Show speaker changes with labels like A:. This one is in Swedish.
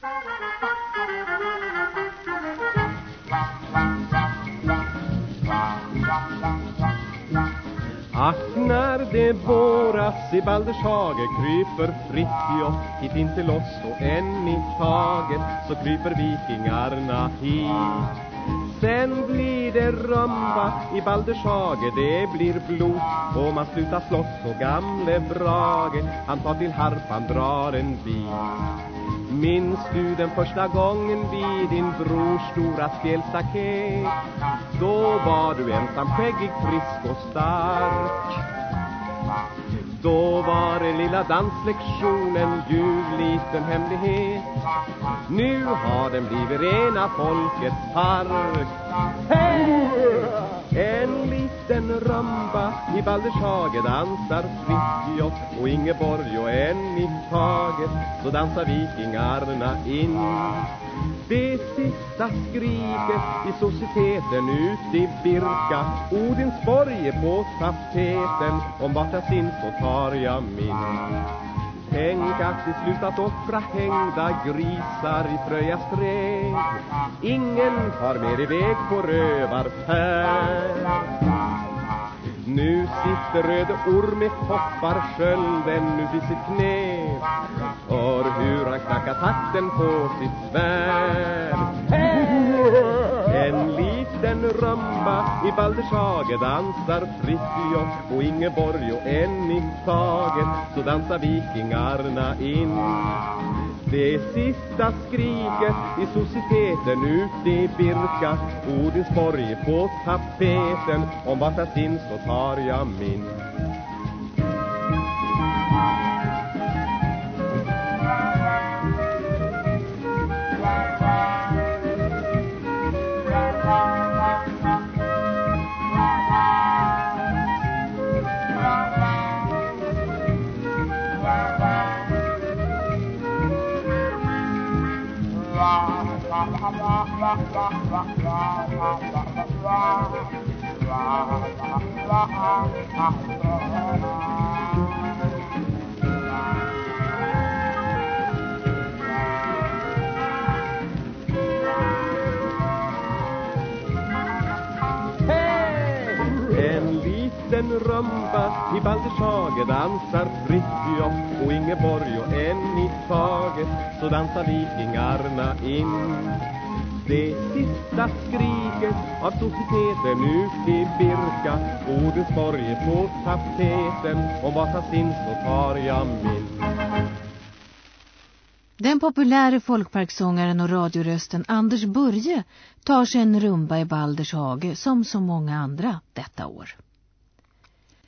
A: Ack när det våras i Balders hage kryper Fritjof hit inte loss oss och än i taget så kryper vikingarna hit. Sen blir det rumba i Balders hage, det blir blod och man slutar slåss och gamle Brage, han tar till harpan, drar en bit. Minns du den första gången vid din brors stora spjälstaket? Då var du ensam skäggig, frisk och stark. Då var det lilla danslektionen ljuv liten hemlighet. Nu har den blivit rena folkets park. Hey! En liten rumba i Baldershage dansar Fritjof och Ingeborg och en i taget så dansar vikingarna in. Det sista skriket i societeten ut i Birka Odinsborg är på tapeten Om vart jag syns så tar jag min. Tänk att vi slutat offra hängda grisar i Fröjas träd Ingen far mer iväg på rövarfärd. Nu sitter röde orm med hoppar skölden ut i sitt knä. Hör hur han knackar takten på sitt svärd. En liten rumba i Baldershage dansar Fritjof och Ingeborg och en i taget. Så dansar vikingarna in. Det sista skriket i societeten ute i Birka. Odensborg på tapeten. Om vart jag syns så tar jag min. En liten rumba i Baldershage dansar Fritjof och Ingeborg och en i taget så dansar vikingarna in. Det sista skriket av societeten ut i Birka Odensborg på tapeten och vart jag syns så tar jag min.
B: Den populära folkparksångaren och radiorösten Anders Börje tar sig en rumba i Balders hage som så många andra detta år.